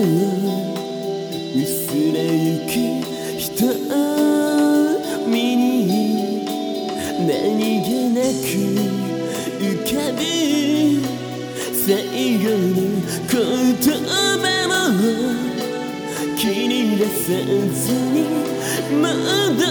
薄れゆく瞳に何気なく浮かぶ最後の言葉も気に出さずに戻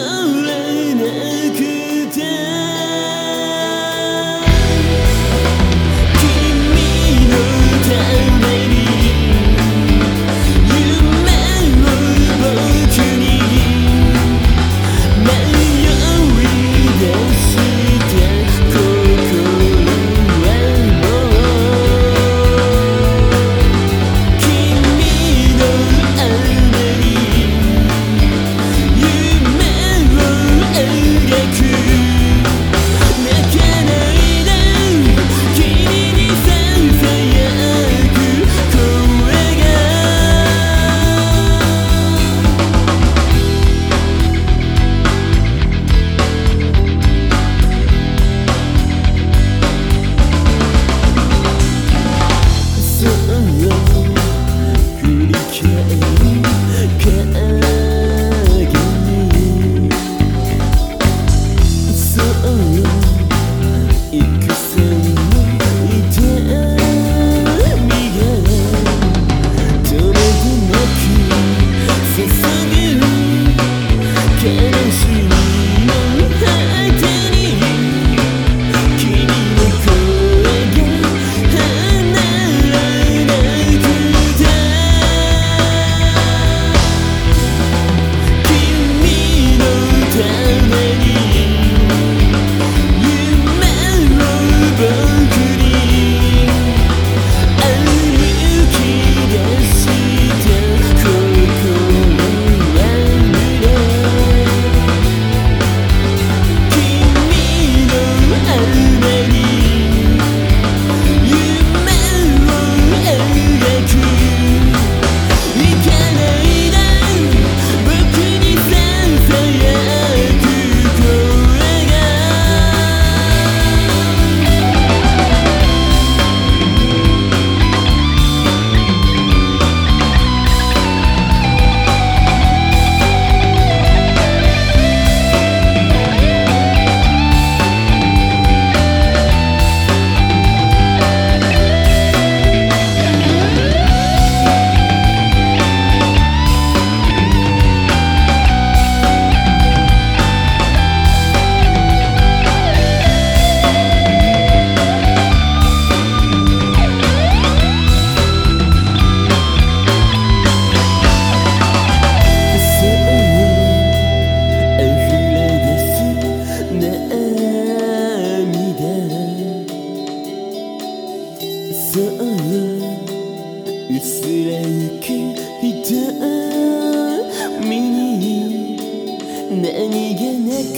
何気なく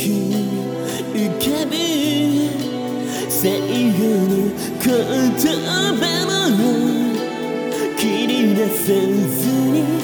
浮かぶ最後の言葉も切り出さずに